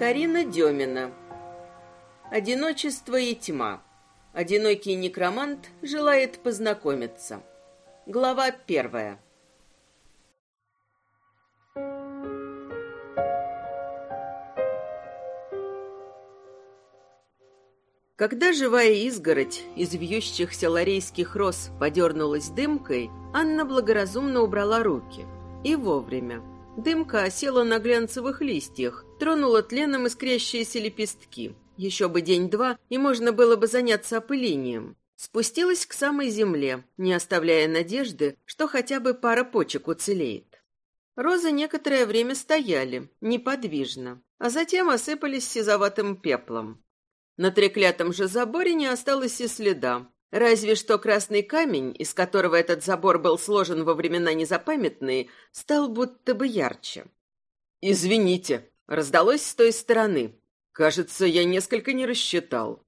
Карина Демина. Одиночество и тьма. Одинокий некромант желает познакомиться. Глава первая. Когда живая изгородь из вьющихся ларейских роз подернулась дымкой, Анна благоразумно убрала руки. И вовремя. Дымка осела на глянцевых листьях, тронула тленом искрящиеся лепестки. Еще бы день-два, и можно было бы заняться опылением. Спустилась к самой земле, не оставляя надежды, что хотя бы пара почек уцелеет. Розы некоторое время стояли, неподвижно, а затем осыпались сизоватым пеплом. На треклятом же заборе не осталось и следа, Разве что красный камень, из которого этот забор был сложен во времена незапамятные, стал будто бы ярче. «Извините», — раздалось с той стороны. «Кажется, я несколько не рассчитал».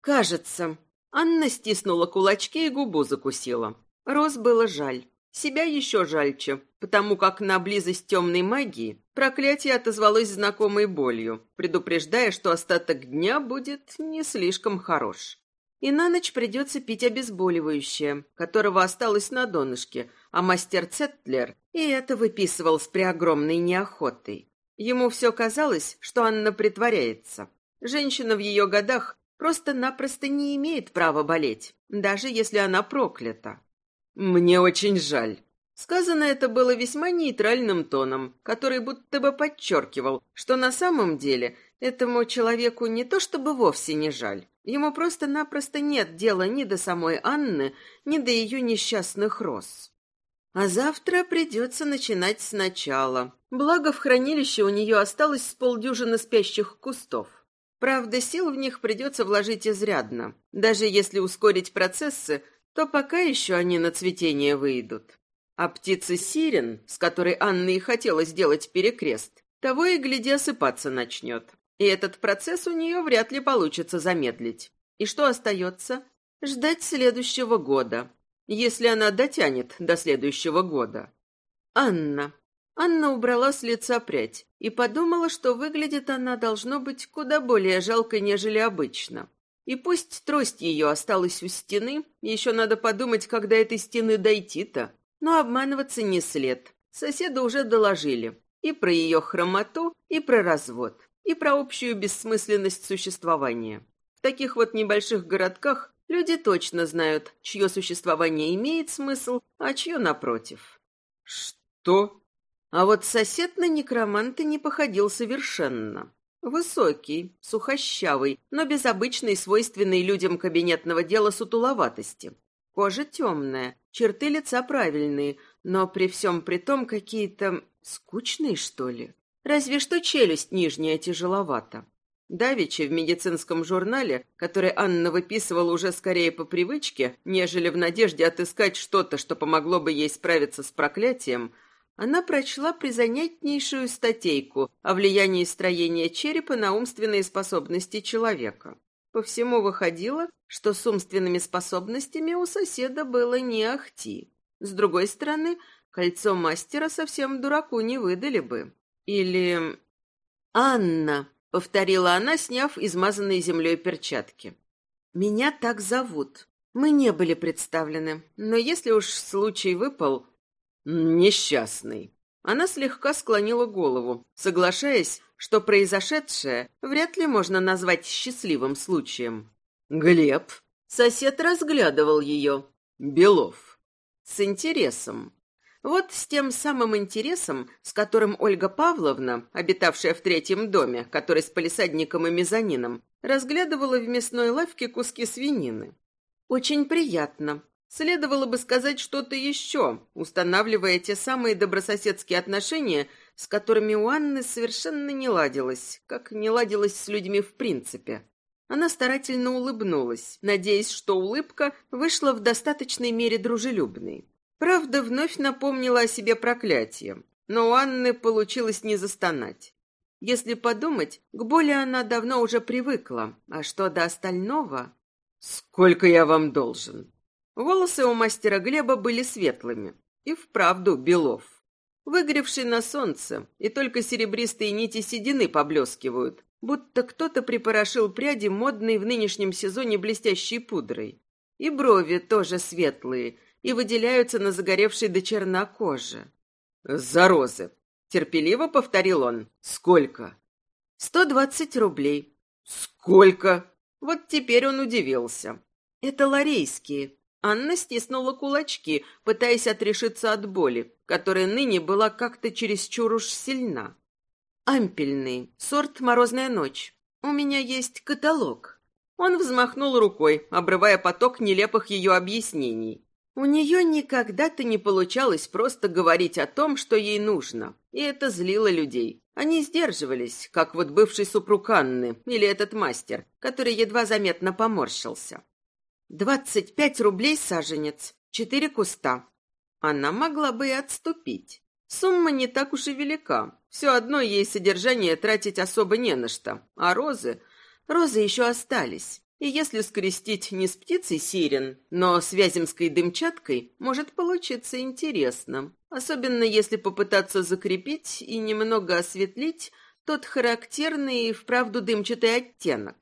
«Кажется». Анна стиснула кулачки и губу закусила. Роз было жаль. Себя еще жальче, потому как на близость темной магии проклятие отозвалось знакомой болью, предупреждая, что остаток дня будет не слишком хорош. И на ночь придется пить обезболивающее, которого осталось на донышке, а мастер Цеттлер и это выписывал с преогромной неохотой. Ему все казалось, что Анна притворяется. Женщина в ее годах просто-напросто не имеет права болеть, даже если она проклята. «Мне очень жаль». Сказано это было весьма нейтральным тоном, который будто бы подчеркивал, что на самом деле этому человеку не то чтобы вовсе не жаль, Ему просто-напросто нет дела ни до самой Анны, ни до ее несчастных роз. А завтра придется начинать сначала. Благо, в хранилище у нее осталось с полдюжины спящих кустов. Правда, сил в них придется вложить изрядно. Даже если ускорить процессы, то пока еще они на цветение выйдут. А птица Сирен, с которой Анна и хотела сделать перекрест, того и гляди осыпаться начнет. И этот процесс у нее вряд ли получится замедлить. И что остается? Ждать следующего года. Если она дотянет до следующего года. Анна. Анна убрала с лица прядь и подумала, что выглядит она должно быть куда более жалко, нежели обычно. И пусть трость ее осталась у стены, еще надо подумать, когда этой стены дойти-то. Но обманываться не след. Соседа уже доложили и про ее хромоту, и про развод и про общую бессмысленность существования. В таких вот небольших городках люди точно знают, чье существование имеет смысл, а чье напротив. Что? А вот сосед на некроманта не походил совершенно. Высокий, сухощавый, но без обычной, свойственной людям кабинетного дела сутуловатости. Кожа темная, черты лица правильные, но при всем при том какие-то скучные, что ли. Разве что челюсть нижняя тяжеловата. Давичи в медицинском журнале, который Анна выписывала уже скорее по привычке, нежели в надежде отыскать что-то, что помогло бы ей справиться с проклятием, она прочла призанятнейшую статейку о влиянии строения черепа на умственные способности человека. По всему выходило, что с умственными способностями у соседа было не ахти. С другой стороны, кольцо мастера совсем дураку не выдали бы. Или... «Анна», — повторила она, сняв измазанные землей перчатки. «Меня так зовут. Мы не были представлены, но если уж случай выпал...» «Несчастный». Она слегка склонила голову, соглашаясь, что произошедшее вряд ли можно назвать счастливым случаем. «Глеб?» Сосед разглядывал ее. «Белов». С интересом. Вот с тем самым интересом, с которым Ольга Павловна, обитавшая в третьем доме, который с полисадником и мезонином, разглядывала в мясной лавке куски свинины. Очень приятно. Следовало бы сказать что-то еще, устанавливая те самые добрососедские отношения, с которыми у Анны совершенно не ладилось, как не ладилось с людьми в принципе. Она старательно улыбнулась, надеясь, что улыбка вышла в достаточной мере дружелюбной. Правда, вновь напомнила о себе проклятие, но у Анны получилось не застонать. Если подумать, к боли она давно уже привыкла, а что до остального... «Сколько я вам должен?» Волосы у мастера Глеба были светлыми, и вправду белов. Выгоревший на солнце, и только серебристые нити седины поблескивают, будто кто-то припорошил пряди модной в нынешнем сезоне блестящей пудрой. И брови тоже светлые и выделяются на загоревшей до черна коже. «За розы!» — терпеливо повторил он. «Сколько?» «Сто двадцать рублей». «Сколько?» Вот теперь он удивился. «Это ларейские». Анна стиснула кулачки, пытаясь отрешиться от боли, которая ныне была как-то чересчур уж сильна. «Ампельный, сорт «Морозная ночь». У меня есть каталог». Он взмахнул рукой, обрывая поток нелепых ее объяснений. У нее никогда-то не получалось просто говорить о том, что ей нужно, и это злило людей. Они сдерживались, как вот бывший супруг Анны или этот мастер, который едва заметно поморщился. «Двадцать пять рублей саженец, четыре куста». Она могла бы и отступить. Сумма не так уж и велика. Все одно ей содержание тратить особо не на что. А розы... Розы еще остались. И если скрестить не с птицей сирен, но с вяземской дымчаткой, может получиться интересно. Особенно если попытаться закрепить и немного осветлить тот характерный и вправду дымчатый оттенок.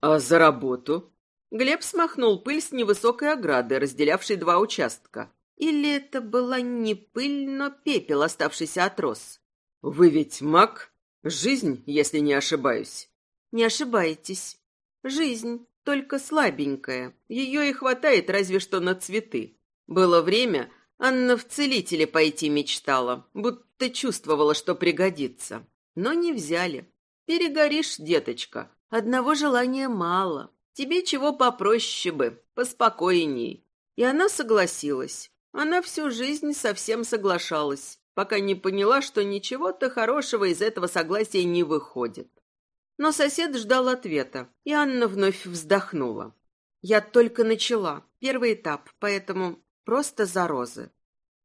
«А за работу?» Глеб смахнул пыль с невысокой ограды, разделявшей два участка. Или это была не пыль, но пепел, оставшийся от роз? «Вы ведь маг? Жизнь, если не ошибаюсь». «Не ошибаетесь. Жизнь, только слабенькая. Ее и хватает разве что на цветы. Было время, Анна в целителе пойти мечтала, будто чувствовала, что пригодится. Но не взяли. Перегоришь, деточка. Одного желания мало. Тебе чего попроще бы, поспокойней. И она согласилась. Она всю жизнь совсем соглашалась, пока не поняла, что ничего-то хорошего из этого согласия не выходит. Но сосед ждал ответа, и Анна вновь вздохнула. «Я только начала, первый этап, поэтому просто за розы».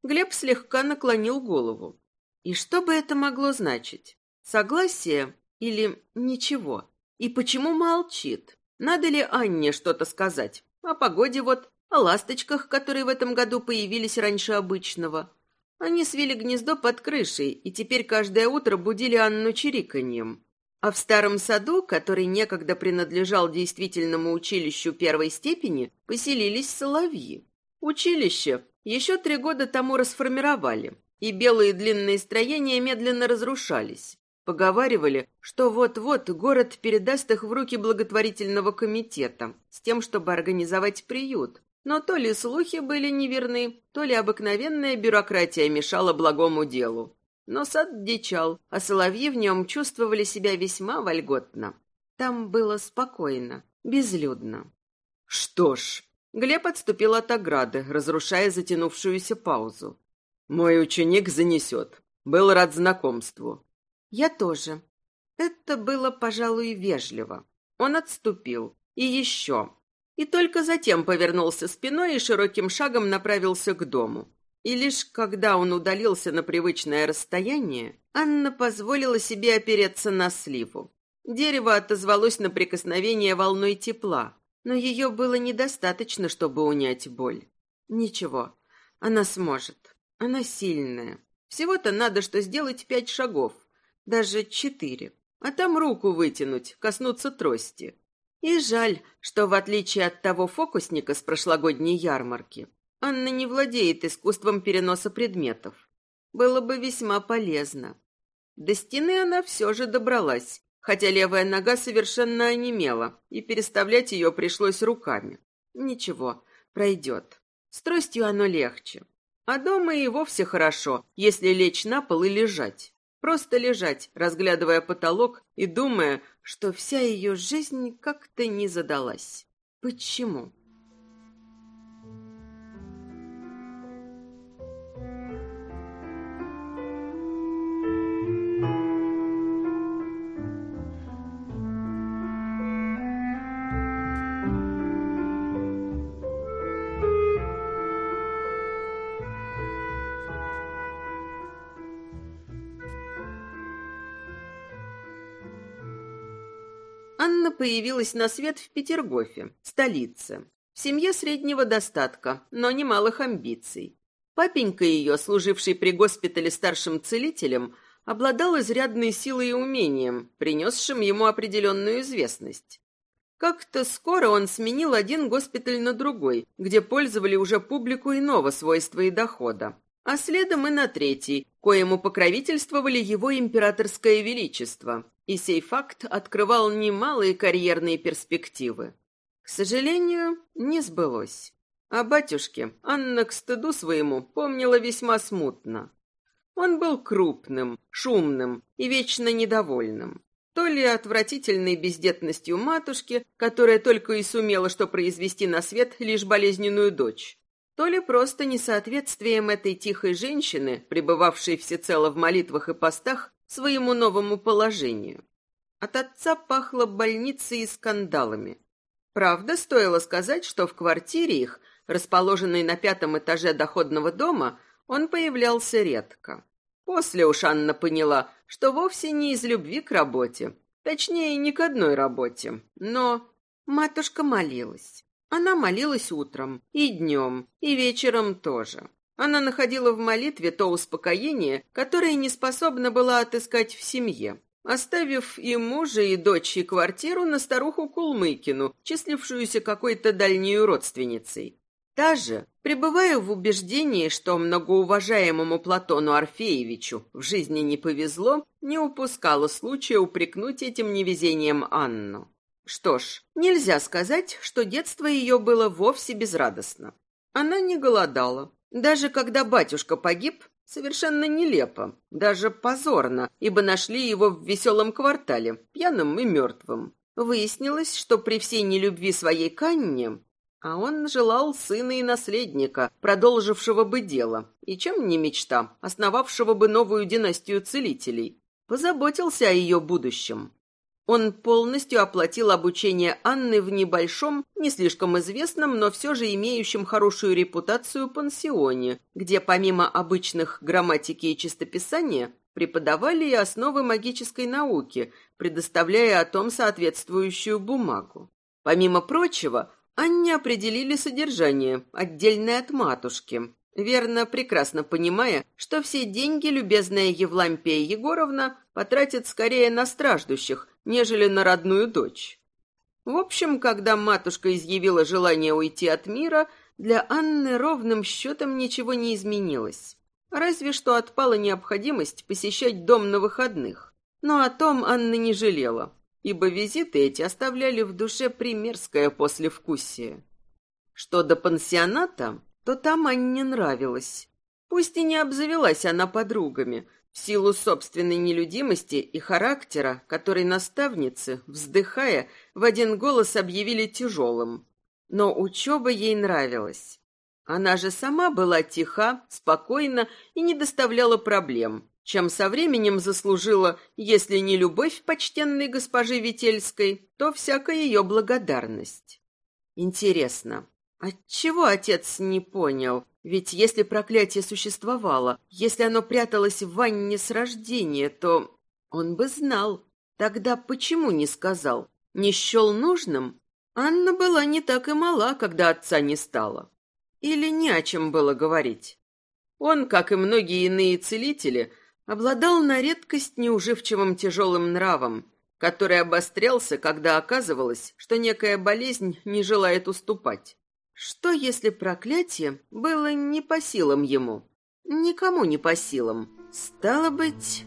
Глеб слегка наклонил голову. И что бы это могло значить? Согласие или ничего? И почему молчит? Надо ли Анне что-то сказать? О погоде вот, о ласточках, которые в этом году появились раньше обычного. Они свели гнездо под крышей, и теперь каждое утро будили Анну чириканьем. А в старом саду, который некогда принадлежал действительному училищу первой степени, поселились соловьи. Училище еще три года тому расформировали, и белые длинные строения медленно разрушались. Поговаривали, что вот-вот город передаст их в руки благотворительного комитета с тем, чтобы организовать приют. Но то ли слухи были неверны, то ли обыкновенная бюрократия мешала благому делу. Но сад дичал, а соловьи в нем чувствовали себя весьма вольготно. Там было спокойно, безлюдно. Что ж, Глеб отступил от ограды, разрушая затянувшуюся паузу. Мой ученик занесет. Был рад знакомству. Я тоже. Это было, пожалуй, вежливо. Он отступил. И еще. И только затем повернулся спиной и широким шагом направился к дому. И лишь когда он удалился на привычное расстояние, Анна позволила себе опереться на сливу. Дерево отозвалось на прикосновение волной тепла, но ее было недостаточно, чтобы унять боль. Ничего, она сможет. Она сильная. Всего-то надо что сделать пять шагов, даже четыре, а там руку вытянуть, коснуться трости. И жаль, что в отличие от того фокусника с прошлогодней ярмарки, Анна не владеет искусством переноса предметов. Было бы весьма полезно. До стены она все же добралась, хотя левая нога совершенно онемела, и переставлять ее пришлось руками. Ничего, пройдет. С тростью оно легче. А дома и вовсе хорошо, если лечь на пол и лежать. Просто лежать, разглядывая потолок и думая, что вся ее жизнь как-то не задалась. Почему? Появилась на свет в Петергофе, столице. В семье среднего достатка, но немалых амбиций. Папенька ее, служивший при госпитале старшим целителем, обладал изрядной силой и умением, принесшим ему определенную известность. Как-то скоро он сменил один госпиталь на другой, где пользовали уже публику иного свойства и дохода. А следом и на третий, коему покровительствовали его императорское величество. И сей факт открывал немалые карьерные перспективы. К сожалению, не сбылось. О батюшке Анна к стыду своему помнила весьма смутно. Он был крупным, шумным и вечно недовольным. То ли отвратительной бездетностью матушки, которая только и сумела что произвести на свет лишь болезненную дочь, то ли просто несоответствием этой тихой женщины, пребывавшей всецело в молитвах и постах, своему новому положению. От отца пахло больницей и скандалами. Правда, стоило сказать, что в квартире их, расположенной на пятом этаже доходного дома, он появлялся редко. После уж Анна поняла, что вовсе не из любви к работе, точнее, ни к одной работе, но матушка молилась. Она молилась утром, и днем, и вечером тоже. Она находила в молитве то успокоение, которое не способна была отыскать в семье, оставив и мужа, и дочь, и квартиру на старуху Кулмыкину, числившуюся какой-то дальней родственницей. Та же, пребывая в убеждении, что многоуважаемому Платону Орфеевичу в жизни не повезло, не упускала случая упрекнуть этим невезением Анну. Что ж, нельзя сказать, что детство ее было вовсе безрадостно. Она не голодала. Даже когда батюшка погиб, совершенно нелепо, даже позорно, ибо нашли его в веселом квартале, пьяным и мертвым. Выяснилось, что при всей нелюбви своей к Анне а он желал сына и наследника, продолжившего бы дело, и чем не мечта, основавшего бы новую династию целителей. Позаботился о ее будущем. Он полностью оплатил обучение Анны в небольшом, не слишком известном, но все же имеющем хорошую репутацию пансионе, где помимо обычных грамматики и чистописания преподавали и основы магической науки, предоставляя о том соответствующую бумагу. Помимо прочего, Анне определили содержание, отдельное от матушки, верно, прекрасно понимая, что все деньги любезная Евлампия Егоровна потратит скорее на страждущих, нежели на родную дочь. В общем, когда матушка изъявила желание уйти от мира, для Анны ровным счетом ничего не изменилось. Разве что отпала необходимость посещать дом на выходных. Но о том Анна не жалела ибо визиты эти оставляли в душе примерское послевкусие. Что до пансионата, то там Анне нравилось. Пусть и не обзавелась она подругами, силу собственной нелюдимости и характера, который наставницы, вздыхая, в один голос объявили тяжелым. Но учеба ей нравилась. Она же сама была тиха, спокойна и не доставляла проблем, чем со временем заслужила, если не любовь почтенной госпожи Вительской, то всякая ее благодарность. Интересно, отчего отец не понял? Ведь если проклятие существовало, если оно пряталось в ванне с рождения, то он бы знал. Тогда почему не сказал? Не счел нужным? Анна была не так и мала, когда отца не стало. Или не о чем было говорить. Он, как и многие иные целители, обладал на редкость неуживчивым тяжелым нравом, который обострялся, когда оказывалось, что некая болезнь не желает уступать. Что, если проклятие было не по силам ему? Никому не по силам. Стало быть...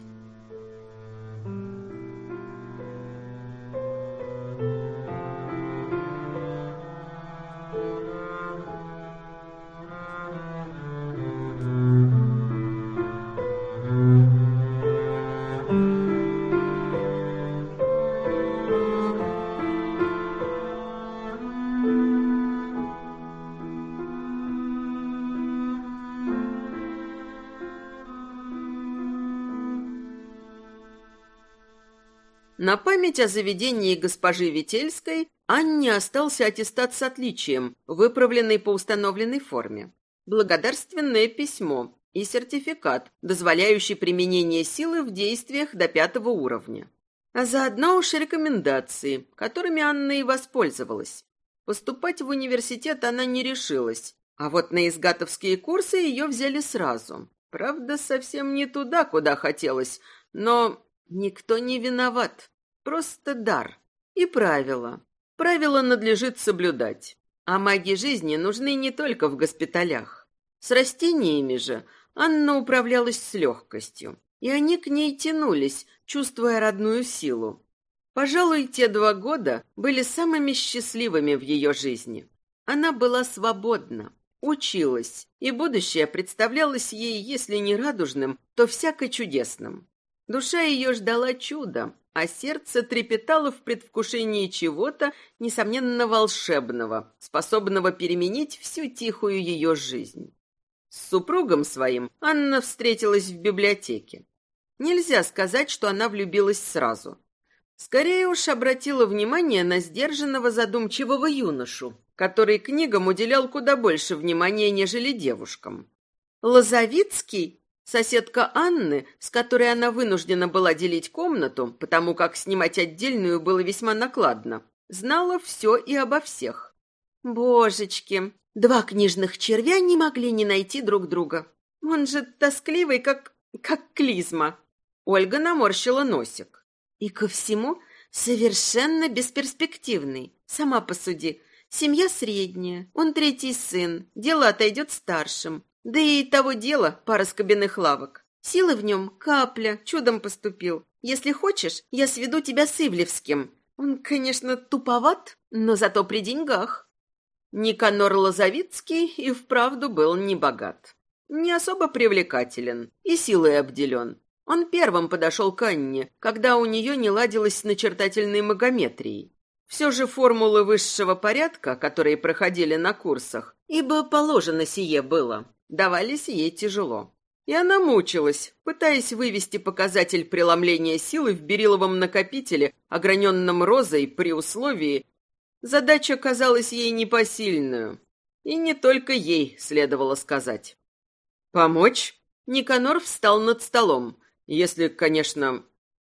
память о заведении госпожи Вительской Анне остался аттестат с отличием, выправленный по установленной форме, благодарственное письмо и сертификат, дозволяющий применение силы в действиях до пятого уровня. А заодно уж рекомендации, которыми Анна и воспользовалась. Поступать в университет она не решилась, а вот на изгатовские курсы ее взяли сразу. Правда, совсем не туда, куда хотелось, но никто не виноват. Просто дар. И правила. Правила надлежит соблюдать. А маги жизни нужны не только в госпиталях. С растениями же Анна управлялась с легкостью, и они к ней тянулись, чувствуя родную силу. Пожалуй, те два года были самыми счастливыми в ее жизни. Она была свободна, училась, и будущее представлялось ей, если не радужным, то всяко чудесным. Душа ее ждала чуда, а сердце трепетало в предвкушении чего-то, несомненно, волшебного, способного переменить всю тихую ее жизнь. С супругом своим Анна встретилась в библиотеке. Нельзя сказать, что она влюбилась сразу. Скорее уж обратила внимание на сдержанного задумчивого юношу, который книгам уделял куда больше внимания, нежели девушкам. Лозовицкий, соседка Анны, с которой она вынуждена была делить комнату, потому как снимать отдельную было весьма накладно, знала все и обо всех. Божечки, два книжных червя не могли не найти друг друга. Он же тоскливый, как... как клизма. Ольга наморщила носик. И ко всему совершенно бесперспективный. Сама посуди. Семья средняя, он третий сын, дело отойдет старшим. Да и того дела пара скобяных лавок. Силы в нем капля, чудом поступил. Если хочешь, я сведу тебя с Ивлевским. Он, конечно, туповат, но зато при деньгах. Никанор Лозовицкий и вправду был небогат. Не особо привлекателен и силой обделен. Он первым подошел к Анне, когда у нее не ладилось с начертательной магометрией. Все же формулы высшего порядка, которые проходили на курсах, ибо положено сие было, давались ей тяжело. И она мучилась, пытаясь вывести показатель преломления силы в бериловом накопителе, ограненном розой при условии... Задача казалась ей непосильную. И не только ей следовало сказать. «Помочь?» Никанор встал над столом, если, конечно...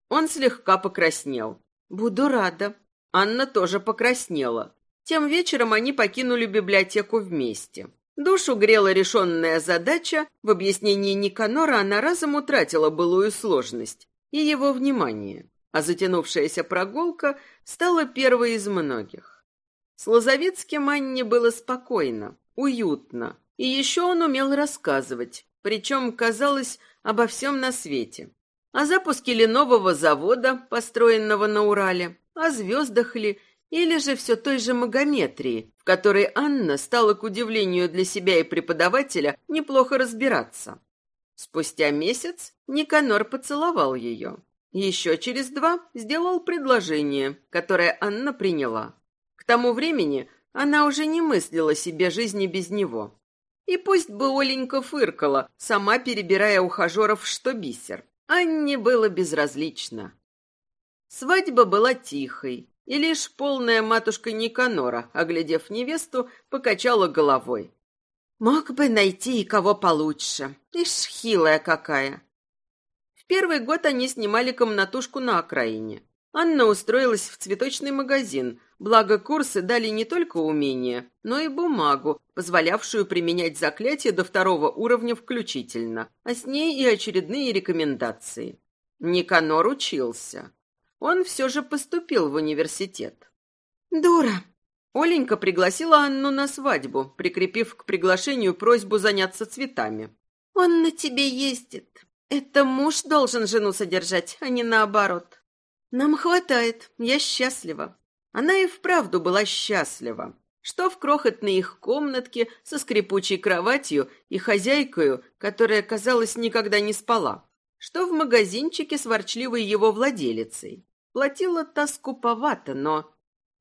Он слегка покраснел. «Буду рада». Анна тоже покраснела. Тем вечером они покинули библиотеку вместе. Душу грела решенная задача, в объяснении Никанора она разом утратила былую сложность и его внимание, а затянувшаяся прогулка стала первой из многих. С Лозовицким Анне было спокойно, уютно, и еще он умел рассказывать, причем, казалось, обо всем на свете. О запуске ли нового завода, построенного на Урале, о звездах ли, или же все той же магометрии, в которой Анна стала, к удивлению для себя и преподавателя, неплохо разбираться. Спустя месяц Никанор поцеловал ее. Еще через два сделал предложение, которое Анна приняла. К тому времени она уже не мыслила себе жизни без него. И пусть бы Оленька фыркала, сама перебирая ухажеров что бисер. Анне было безразлично. Свадьба была тихой, и лишь полная матушка Никанора, оглядев невесту, покачала головой. «Мог бы найти и кого получше. Ишь, хилая какая!» В первый год они снимали комнатушку на окраине. Анна устроилась в цветочный магазин, благо курсы дали не только умения, но и бумагу, позволявшую применять заклятие до второго уровня включительно, а с ней и очередные рекомендации. Никанор учился. Он все же поступил в университет. «Дура!» Оленька пригласила Анну на свадьбу, прикрепив к приглашению просьбу заняться цветами. «Он на тебе ездит. Это муж должен жену содержать, а не наоборот». «Нам хватает, я счастлива». Она и вправду была счастлива. Что в крохотной их комнатке со скрипучей кроватью и хозяйкою, которая, казалось, никогда не спала. Что в магазинчике с ворчливой его владелицей. Платила та скуповато, но...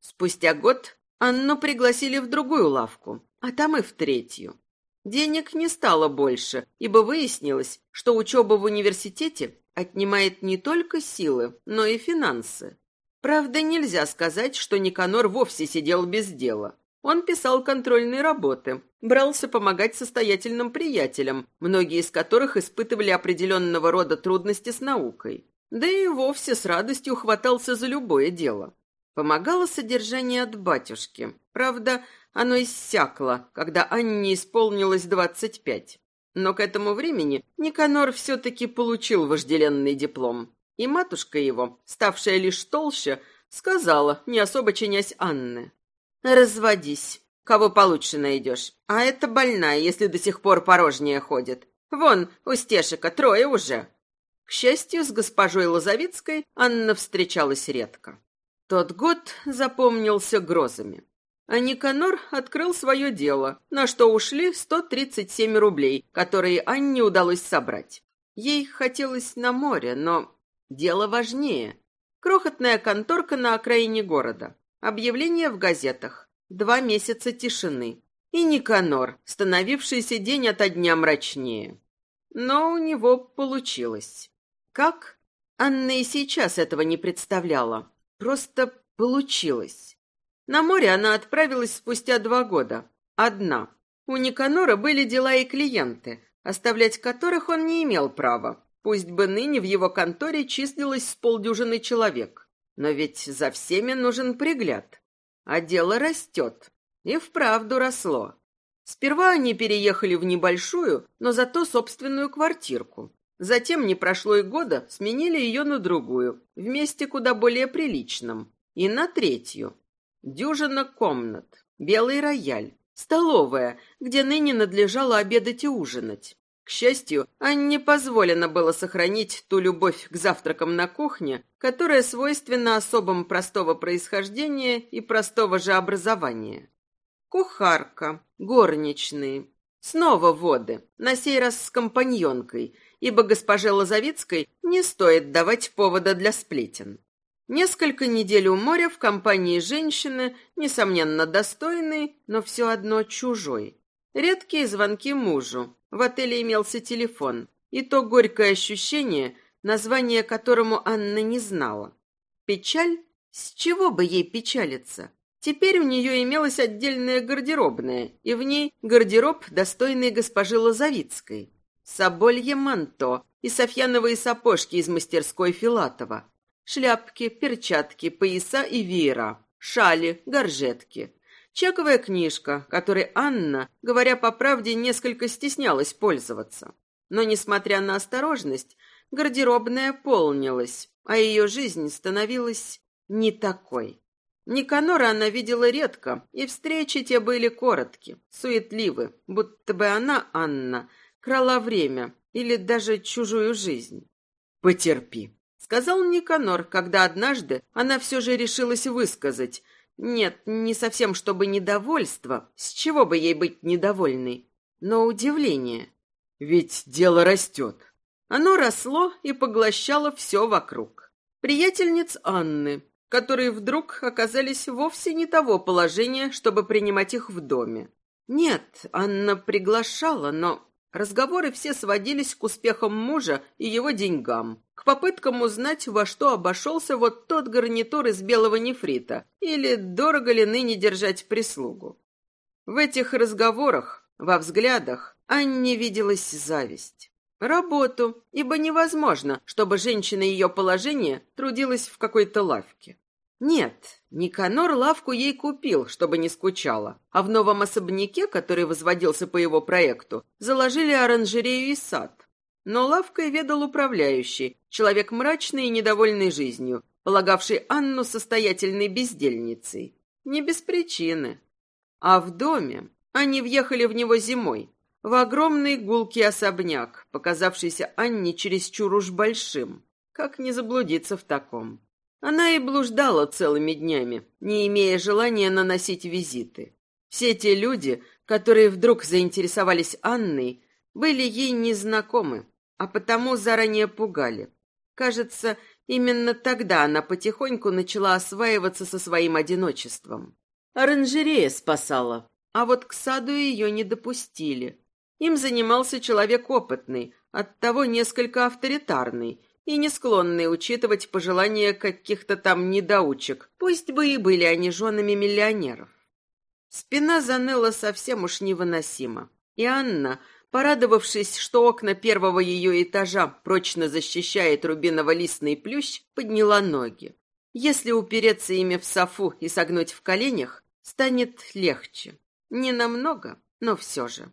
Спустя год Анну пригласили в другую лавку, а там и в третью. Денег не стало больше, ибо выяснилось, что учеба в университете отнимает не только силы, но и финансы. Правда, нельзя сказать, что Никанор вовсе сидел без дела. Он писал контрольные работы, брался помогать состоятельным приятелям, многие из которых испытывали определенного рода трудности с наукой. Да и вовсе с радостью хватался за любое дело. Помогало содержание от батюшки. Правда, оно иссякло, когда Анне исполнилось двадцать пять. Но к этому времени Никанор все-таки получил вожделенный диплом. И матушка его, ставшая лишь толще, сказала, не особо чинясь Анны. «Разводись, кого получше найдешь. А это больная, если до сих пор порожняя ходит. Вон, у Стешика трое уже». К счастью, с госпожой Лозовицкой Анна встречалась редко. Тот год запомнился грозами. А Никанор открыл свое дело, на что ушли 137 рублей, которые Анне удалось собрать. Ей хотелось на море, но дело важнее. Крохотная конторка на окраине города. Объявление в газетах. Два месяца тишины. И Никанор, становившийся день ото дня мрачнее. Но у него получилось. Как? Анна и сейчас этого не представляла. Просто получилось. На море она отправилась спустя два года. Одна. У Никанора были дела и клиенты, оставлять которых он не имел права. Пусть бы ныне в его конторе числилось с полдюжины человек. Но ведь за всеми нужен пригляд. А дело растет. И вправду росло. Сперва они переехали в небольшую, но зато собственную квартирку. Затем, не прошло и года, сменили ее на другую, в месте куда более приличном. И на третью. Дюжина комнат, белый рояль, столовая, где ныне надлежало обедать и ужинать. К счастью, Анне позволено было сохранить ту любовь к завтракам на кухне, которая свойственна особам простого происхождения и простого же образования. Кухарка, горничные, снова воды, на сей раз с компаньонкой – ибо госпоже Лозовицкой не стоит давать повода для сплетен. Несколько недель у моря в компании женщины, несомненно достойной, но все одно чужой. Редкие звонки мужу. В отеле имелся телефон. И то горькое ощущение, название которому Анна не знала. Печаль? С чего бы ей печалиться? Теперь у нее имелась отдельная гардеробная, и в ней гардероб, достойный госпожи Лозовицкой соболье манто и софьяновые сапожки из мастерской Филатова, шляпки, перчатки, пояса и веера, шали, горжетки. Чековая книжка, которой Анна, говоря по правде, несколько стеснялась пользоваться. Но, несмотря на осторожность, гардеробная полнилась, а ее жизнь становилась не такой. Никанора она видела редко, и встречи те были коротки, суетливы, будто бы она, Анна, крала время или даже чужую жизнь. «Потерпи», — сказал Никанор, когда однажды она все же решилась высказать. Нет, не совсем чтобы недовольство, с чего бы ей быть недовольной, но удивление. Ведь дело растет. Оно росло и поглощало все вокруг. Приятельниц Анны, которые вдруг оказались вовсе не того положения, чтобы принимать их в доме. Нет, Анна приглашала, но Разговоры все сводились к успехам мужа и его деньгам, к попыткам узнать, во что обошелся вот тот гарнитур из белого нефрита, или дорого ли ныне держать прислугу. В этих разговорах, во взглядах, Анне виделась зависть. Работу, ибо невозможно, чтобы женщина ее положения трудилась в какой-то лавке. Нет, Никанор лавку ей купил, чтобы не скучала, а в новом особняке, который возводился по его проекту, заложили оранжерею и сад. Но лавкой ведал управляющий, человек мрачный и недовольный жизнью, полагавший Анну состоятельной бездельницей. Не без причины. А в доме они въехали в него зимой, в огромный гулкий особняк, показавшийся Анне чересчур уж большим. Как не заблудиться в таком? Она и блуждала целыми днями, не имея желания наносить визиты. Все те люди, которые вдруг заинтересовались Анной, были ей незнакомы, а потому заранее пугали. Кажется, именно тогда она потихоньку начала осваиваться со своим одиночеством. Оранжерея спасала, а вот к саду ее не допустили. Им занимался человек опытный, оттого несколько авторитарный, и не склонные учитывать пожелания каких-то там недоучек, пусть бы и были они женами миллионеров. Спина заныла совсем уж невыносимо, и Анна, порадовавшись, что окна первого ее этажа прочно защищает рубиново-листный плющ, подняла ноги. Если упереться ими в софу и согнуть в коленях, станет легче. Не намного, но все же.